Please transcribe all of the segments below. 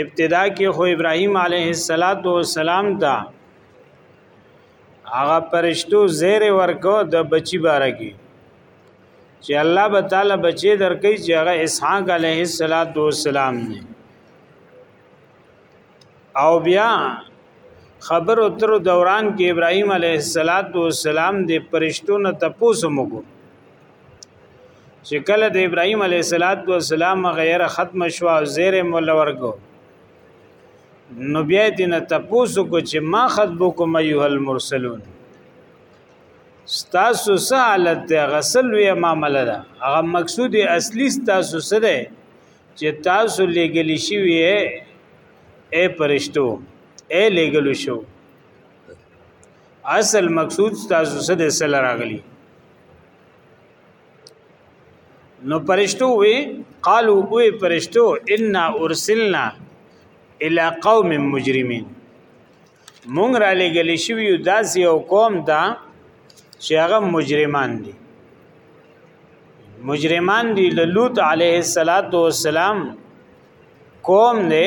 ابتدا کې خو ابراهيم عليه السلام دا هغه پرشتو زیر ورکو د بچی باره کې چې الله به تعالی بچی درکې چې هغه اسحاق عليه السلام نه او بیا خبر اتر دوران کې ابراهيم عليه السلام د پرشتو نه تپوس مګو چې کله د ابراهيم عليه السلام غیره ختم شو او زیر مول ورکو نو بیا دینه تپوسو کو چې ما خطبکم ایها المرسلون ستاسو سه حالت ده غسل وی معاملې ده هغه مقصود اصلي ستاسو سه ده چې تاسو لګلی شي وی اے پرشتو اے لګلو شو اصل مقصود تاسو سره سل راغلی نو پرشتو وی قالو وی پرشتو ان ارسلنا الى قوم مجرمين مونږ را لګل شوی یو داسې یو قوم ته چې هغه مجرمان دي مجرمان دي لوط عليه السلام قوم نه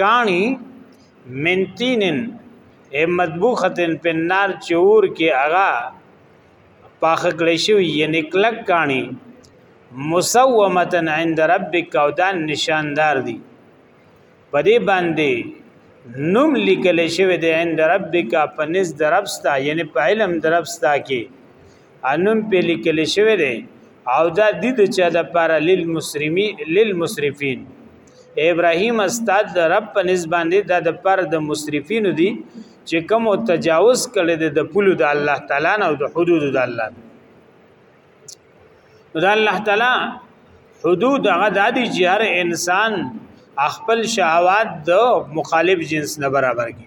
کاڼي منتینن مطبوختن په نار چور کې اغا پاخ کړی شوی یعنی کلک کاڼي مسومتن عند ربک او دا نشاندار دي په دې باندې نوم لیکل شوی دی عند ربک په نس دربستا یعنی په علم دربستا کې انم په لیکل شوی دی او دا د دې چا د پاره للمسرمی للمسرفین ابراهیم استاد د رب په نسبت دی دا د پر د مسرفین دی چې کوم تجاوز کړي د پلو د الله تعالی نه او د حدود د الله نو د الله تعالی حدود هغه د دې چې هر انسان خپل شهوات د مخالف جنس نه برابر کړي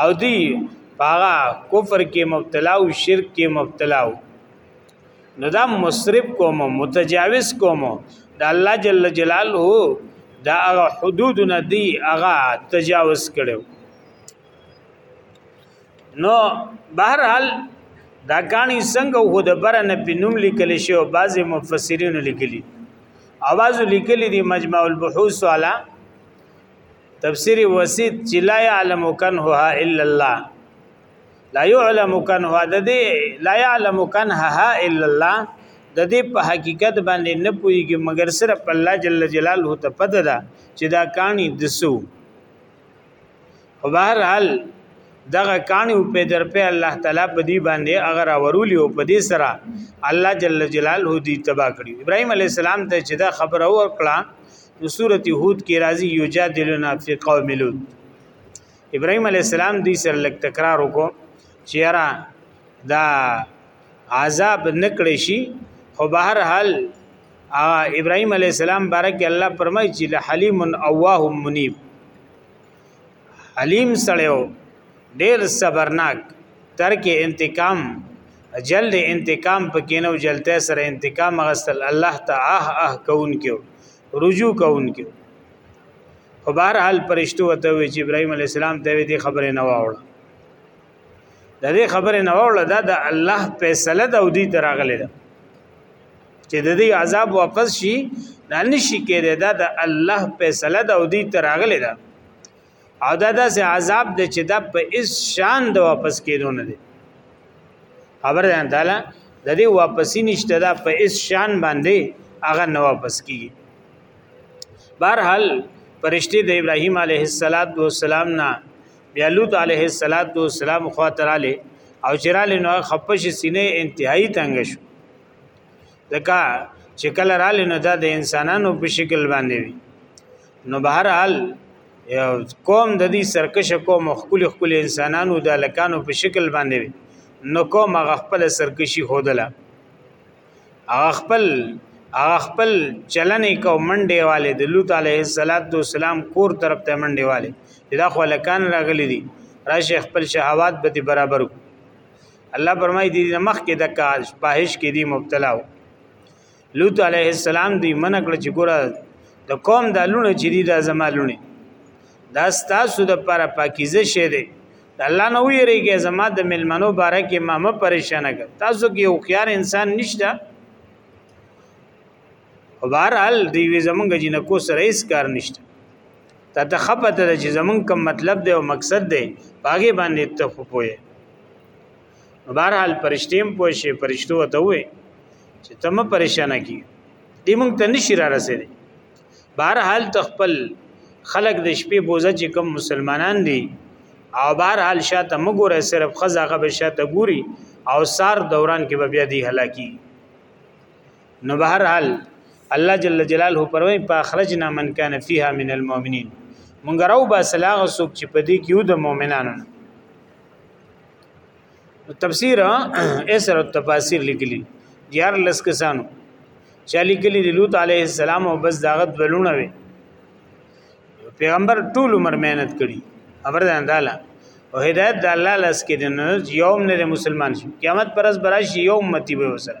او دی پاغا کفر کې مبتلا او شرک کې مبتلا او نو دا مسرف کوم متجاوز کوم دا الله جل جلاله دا هغه حدود نه دی هغه تجاوز کړو نو بهر حال دا کانی څنګه هو د برنه په نوم لیکل شي او بعضی مفسرین لیکلي اواز لیکلي دی مجمع البحوث والا تفسیر وسید چې لا يعلم کنها الا الله لا يعلم کنها د دې لا يعلم کنها الا الله د دې په حقیقت باندې نه پويږي مګر صرف الله جل جلاله ته پته ده چې دا کانی دسو بهر حال دغه کانی په در په الله تعالی په دې باندې اگر اورولي او په دې سره الله جل جلاله دې تبا کړی ابراهيم عليه السلام ته چې دا خبره ورکړه نو سورت هود کې راځي یجادلنا فی قوم لوط ابراهیم علی السلام دې سره لک تکرار وکړو چې یاره دا عذاب نکړې شي خو بهر حال ابراهيم عليه السلام بارک الله فرمای چې لحلیم اواه منیب حلیم سړیو ډیر صبرناک ترک انتقام جلد انتقام پکینو جلته سره انتقام غسل الله تعالی اه اه کون کیو رجوع کوونکو په بهر حال پرشتو وته وی چې ابراهيم عليه السلام ته دې خبره نه واوړه د دې خبره نه واوړه دا د الله فیصله د ودی تراغله ده چې د دې عذاب واپس شي نه نشي کېده دا د الله فیصله د ودی تراغله ده او دا داسې عذاب دی چې دا په اس شان د واپس کېدو نه دی خبر ده تعالی د دې واپسی نشته دا په اس شان باندې هغه نه واپس کیږي بهرحال پرشتي د ابراهيم عليه السلام نه بیا لوط عليه السلام خاطراله او چراله نو خپش سینې انتهایی تنگ شو دکا چې کله را لنو دا د انسانانو په شکل باندې وي نو بهر حال یو قوم د دې سرکش قوم خپل خپل انسانانو د لکانو په شکل باندې وي نو قوم هغه خپل سرکشي خودله هغه خپل هغه خپل چلنې کو منډې والے د لوط علیه السلام کور طرف ته منډې والے دا خو لکان راغلي دي راشه خپل شهوات به برابر کو الله فرمایي دي مخ کې د کال پاهش کې دي مبتلا و لوط علیه السلام دی من کړ چې ګوره د قوم د لونه چې دي د زمالونه دا ستاسو د پر پاکیزه شه دي الله نو ویریږي زما د ملمنو باره کې ما م پریشانه کړ تاسو کې یو خيار انسان نشته او بهرحال دی وی زمونږ جنکو سره هیڅ کار نشته تا ته خپته ده چې زمونږ کوم مطلب دی او مقصد دی پاګې باندې ته خو پوي بهرحال پرشتیم پوي شي پرشتو ته وي چې ته م پریشانه کی دی مونږ ته نشي را رسېدي بهرحال تخپل خلق د شپې بوزه چې کوم مسلمانان دي او بهرحال شاته مګوره صرف خزاغه به شاته ګوري او سار دوران کې به بیا دی هلاکی نو بهر حال الله جل جلاله پروي په اخرجنا من کان فيها من المؤمنين مونږ راو با سلاغ سوک چې پدې کې یو د مؤمنانو تفسیر اسر التفاسیر لیکلی دیار لس کسانو چې لیکلی د لوط علیه السلام او بس داغت ولونه وي پیغمبر ټول عمر مهنت کړي خبر ده انداله او هدایت د الله لاس کې دی نو یوم نه مسلمان شي قیامت پرز براشي یوم متی به وسره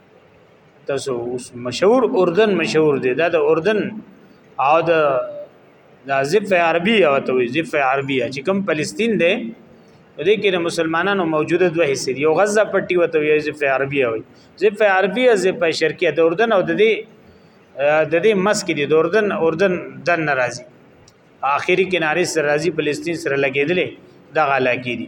تاسو اوس مشهور اردن مشهور دی دا د اردن او د د ضف عربي او ته وي ضف عربي چې کوم فلسطین دی دې کې د مسلمانانو موجوده دوه حصے یو غزه پټي وته وي ضف عربي او ضف عربي او ضف شرقیه د اردن او د دې د دې مسک دي د اردن اردن د ناراضي آخري کناري سره راضي فلسطین سره لګیدلې دغه علاقې دي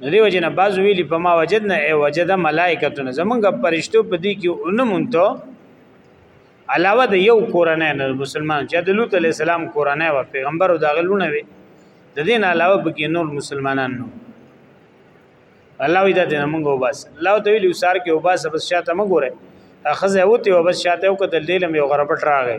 نو دیو جن باز ویلی په ما وجدنا ای وجد ملائکتون زمونږ پرشتو په دې کې اونمونته علاوه د یو کورنۍ نه مسلمان چې د لوط علی السلام کورنۍ او پیغمبر او د غلونه وي د دین علاوه بګی نور مسلمانان نو الله وی دا د موږ وباس الله ته ویل وسار کې وباس بس شاته مګوره اخزه وته وبس شاته او کتل دیلم یو غربټ راغی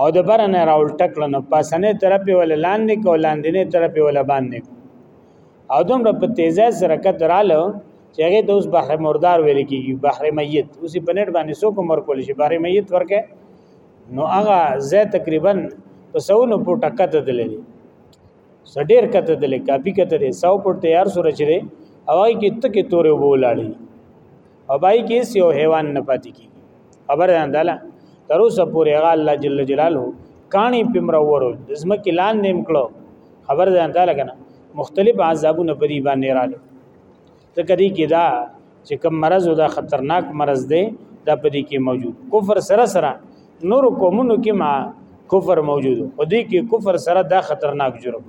او د بر نه راولټ کړ نو پاسنه طرف ول لاندې کو لاندې نه طرف ول باندې او دوم په تیزه سره کتراله چې هغه د اوس بحر مردار ویل کیږي بحر میت اوس په نړ باندې سو کو مر کول شي بحر میت ورکه نو هغه زه تقریبا په سونو په ټکت دلې سډیر کته دلې کافی کته دې 100 پر تیار سره چره هواي کې تکه تورې وبولاړي او بای کې یو حیوان نه پاتې کی خبر ده انداله تر اوسه پورې هغه الله جل جلاله کانی پمر ورو دزمه کې لان نیم کړو خبر ده انداله کنه مختلف عذابونه په دې باندې رااله ته کدی کې دا چې کوم مرض او دا خطرناک مرض دی دا په دې کې موجود کفر سره سره نور قومونو کې ما کفر موجود او دې کې کفر سره دا خطرناک جرم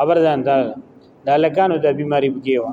خبر ده انداله دا لکانو د بیماری بګیوه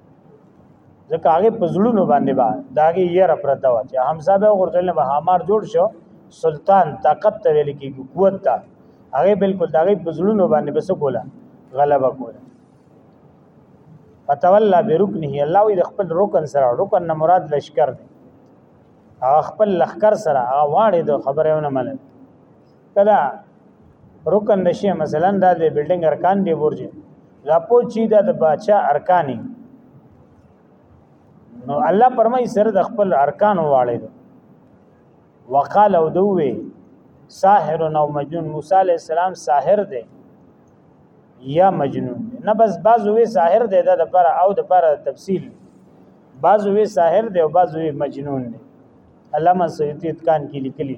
ځکه هغه په زړونو باندې با داګه یې را پرته و چې حمزه به ورته نه به هامار جوړ شو سلطان طاقت ته ویل کېږي قوت ته هغه بالکل داګه په زړونو باندې بس کوله غلبه کوله فتولى بركنه الله وي د خپل رکن سره رکن نه مراد لشکر دی خپل لخر سره هغه واړې د خبره ونه منل کدا رکن نشي مثلا دا د بلډینګ ارکان دی برج دا پوچی دا د بادشاہ ارکانی نو الله پرمای سره د خپل ارکان واړی وقال او دوی ساحر او مجنون موسی علی السلام ساحر دی یا مجنون دی نه بس بازوی ساحر دی دا د پر او د پر تفصیل بازوی ساحر دی او بازوی مجنون دی علامه سیوطی کان کې لیکلی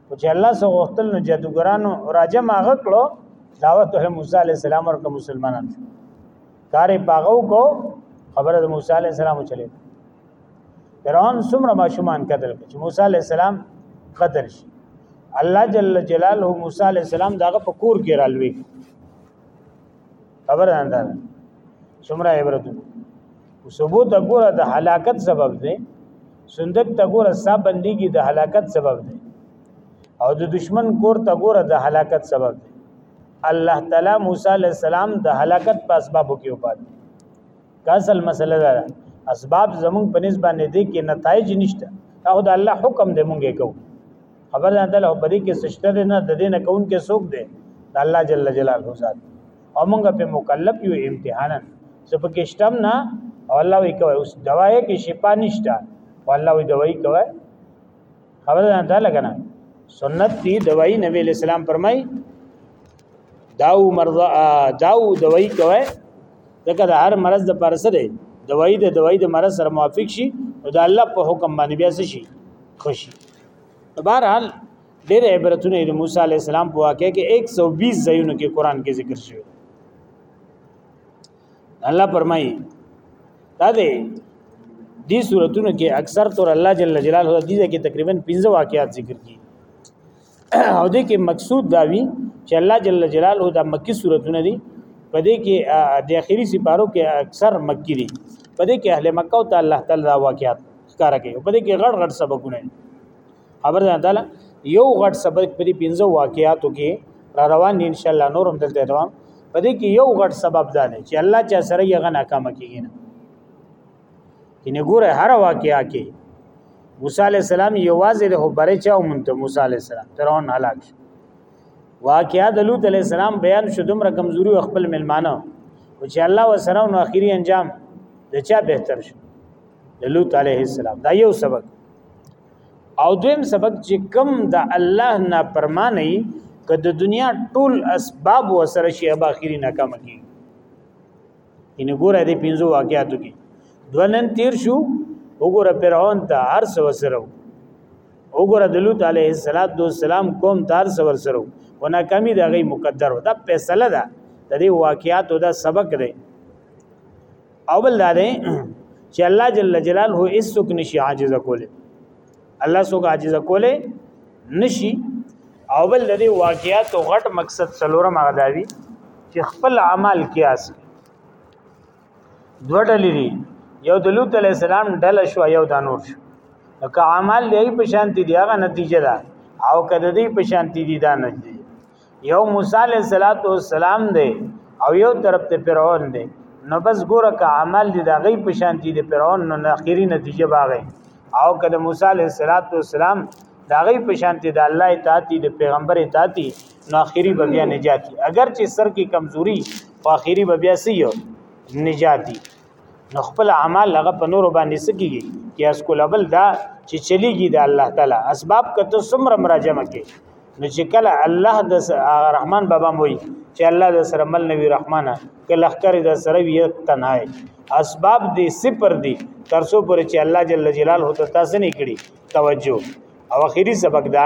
او چې الله سو غوښتل نو جادوګرانو راجه ماغه کړو دعوت له موسی علی السلام ورکه مسلمانان شو کارې پاغو کو خبره د موسی علی السلام چلے فرعون څومره ماشومان قتل کړ چې موسی علی السلام قتل شي الله جل جلاله موسی علی السلام داغه په کور کې رالوي خبر انداز څومره عبرت ثبوت وګوره د هلاکت سبب دی صندوق ته ګوره سب بندګي د هلاکت سبب دی او د دشمن کور ته ګوره د هلاکت سبب دی الله تعالی موسی علی السلام د هلاکت په اسبابو کې وپات کاسل مسله ده اسباب زمون په نسبت باندې دي کې نتایج نشته او د الله حکم دې مونږه کوو خبر ده تعالی په دې کې سشته ده نه د دې نه کون کې سوق ده د الله جل جلاله ذات او موږ په مکلف یو امتحانا سب کې شتم نه او الله وی کوي اوس دوايي کې شفا نشته والله وی دوايي کوي خبر ده تعالی کنه سنت دی دوايي نبی اسلام فرمای داو مرضا داو دوايي کوي دغه هر مرض د پرسه دی دوايي د دوايي د مرض سره موافق شي او د الله په حکم باندې بیا شي خوشي بهر حال ډېر عبرتونه د موسی علی السلام په واقع کې 120 ځایونو کې قران کې ذکر شوی الله فرمایي دا دی دې صورتونو کې اکثر طور الله جل جلاله دې کې تقریبا 15 واقعات ذکر کړي او دې کې مقصود دا وی چې الله جل جلاله دا مکی صورتونه دي په دې کې د اخیری سپارو کې اکثر مکی دي په دې کې اهل مکه او تعالی تعالی واقعات ښکارا کوي په دې کې غړ غړ سبقونه خبر ده تعالی یو غړ سبق په دې پنځه واقعاتو کې را روان دي ان شاء الله نورم دلته دوام په دې کې یو غړ سبب ده چې الله چا سره یې غنا کم کیږي نه کینه ګوره هر واقعیا کې موسی علی السلام یوازې د هبره چا مونته موسی علی السلام فرعون هلاک واقعیا د لوط علی السلام بیان شو دومره کمزوري خپل ملمانه او چې الله وسره نو اخیری انجام د چا بهتر شو د لوط علیه السلام دا یو سبق او دویم سبق چې کم د الله نه پرمانه که د دنیا ټول اسباب وسره شي به اخیری ناکام کی ان ګوره دې پینځو واقعاتو کې دونن تیر شو وګوره فرعون ته هر څه وسره وګوره د لوط علیه السلام قوم ته هر څه ورسره او ناکامي د غي مقدر دا فیصله ده د دې واقعاتو دا سبق دی او بل دا دی چې الله جل جلاله هیڅ څوک نشي عاجز کوله الله څوک عاجز کوله نشي او بل د دې واقعیت او غټ مقصد څلورم هغه دی چې خپل عمل قیاس دوه ډلې دي یو د لوط علی السلام ډله شو یو د نور شو که عمل دی په شانتی دی هغه نتیجه ده او کده دی په شانتی دی دا نتیجه یو موسی علیہ الصلات والسلام دی او یو طرف ته فرعون دی نو بس ګوره که عمل دی د غي پشان دي د فرعون نو اخیری نتیجه باغې او که د موسی علیہ الصلات والسلام دا غي پشان دي د الله اطاعت دي د پیغمبر اطاعت دي نو اخیری به بیا نجات اگر چې سر کې کمزوري او اخیری به بیا سي نجات دي نو خپل اعمال هغه په نور باندې سکیږي قیاس کول بل دا چې چلیږي د الله تعالی اسباب کته سمره مراجمه کې نو چې کله الله د رحمان بابا موي چې الله د سره مل نبی رحمانه کله خکر د سره وی تنهای اسباب دې صفر دي ترسو پر چې الله جل جلاله ته تاسو نه کړی توجه او اخیری سبق دا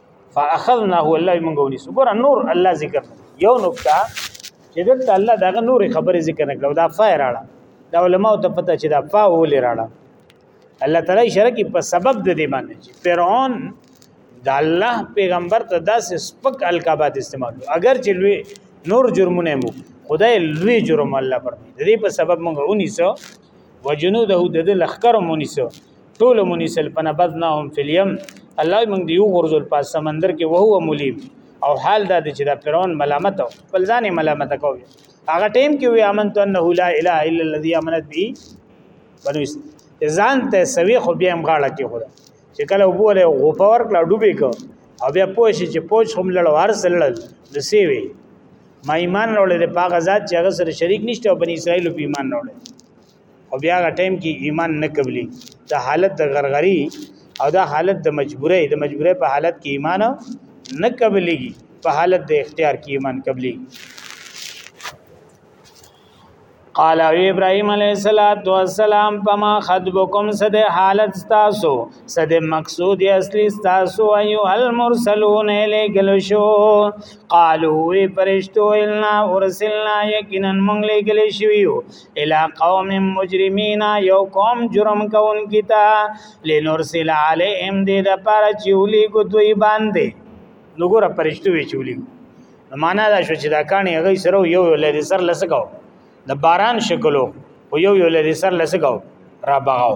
فاخذناه الله موږ ونیسو ګور نور الله ذکر یو نقطه چې دلته الله دغه نور خبره ذکر نه کړو دا فای راړه دا علماء ته پته چې دا فا ولې راړه الله تعالی اشاره کوي په سبب د دې باندې چې فرعون د الله پیغمبر ته داسې سپک القابات استعمال اگر چې لوی نور جرمونه مو خدای لوی جرم الله پر دې په سبب موږ ونیسو وجنوده د لخر مونیسو ټول منیسل پنبذناهم فی الیم الله موږ دیو غرزل پاس سمندر کې وهو ملیم او حال دا چې دا فرعون ملامت او بل ځان ملامت کوي هغه ټیم کې وی امنت انه لا اله الا الذي امنت به بنو ځان ته سوي خو بیا هم غاړه کې خدا چې کله وبوله غوپا ورکړه ډوبې کو او بیا پوه شي چې پوج هم لړ هر سلړل د سی وی ما ایمان راوړل په هغه ذات چې هغه سره شریک نشته او بنی اسرائیل په ایمان راوړل او بیا هغه ټیم کې ایمان نه قبلي دا حالت د غرغري او دا حالت د مجبورۍ د مجبورۍ په حالت کې ایمان نه قبليږي په حالت د اختیار کې ایمان قبلي قال ابراهيم عليه الصلاه والسلام فما خطبكم سد حالت تاسو سد مقصود اصلي تاسو ايو المرسلون لګل شو قالوا وي پرشتو النا ورسلنا يقينا من لګل شو الى قوم مجرمین یو قوم جرم کون کیتا لنرسل علیهم دې د پاره چولی کو دوی باندې نګوره پرشتو وی چولی معنا دا شو چې دا کانی هغه سره یو یو لري سر لسکاو د باران شکلو او یو یو لري سر لسکاو را بغاو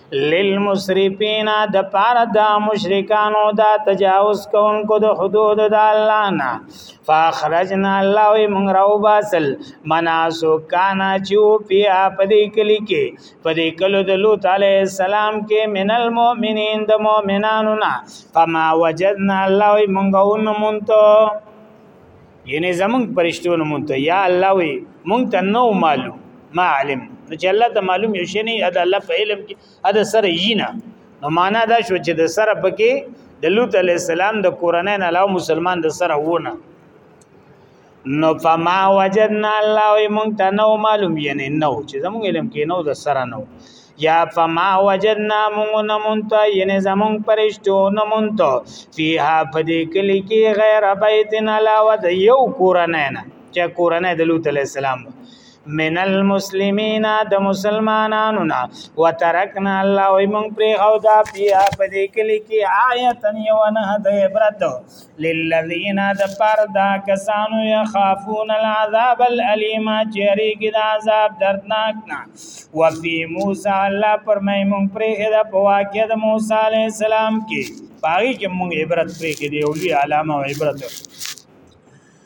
للمسرفین د پار د مشرکانو دا تجاوز کوونکو د حدود د الله نه فاخرجنا الله وی مونږ راو باسل مناسو کانا چو پیا پدې کلی کې پدې کلو د لوط علی السلام کې من المؤمنین د مؤمنانو نه فما وجدنا الله وی مونږ ونمونته یعنی زمون پرشتو نو مونته یا الله وی مونته نو معلوم ما علم نو چې الله ته معلوم یو شی نه ادا الله په علم کې ادا سره یینا نو معنا دا شو چې د سره پکې د لوط علی السلام د کورنۍ نه علاوه مسلمان د سره ونه نو فما وجدنا الله مونته نو معلوم یعنی نو چې زمون علم کې نو د سره نو یا فما وجدنا مونږ نه مونته یعنی زمون پرشتو نه مونته فیها پدې کلی کې غیر بیتن علاوه د یو کورنۍ نه چې کورنۍ د لوط علی السلام من المسلمین د مسلمانانو نه وترکنا الله وی مونږ پرې او دا بیا پدې کلی کې آیتن یو نه د عبرت للذین د پر دا کسانو یخافون العذاب الالم چری کی دا عذاب دردناک نا وفی موسی الله پرمای مون پرې دا په واقع د موسی علی السلام کې پای کې مون عبرت پرې کې دی او لوی علامه عبرت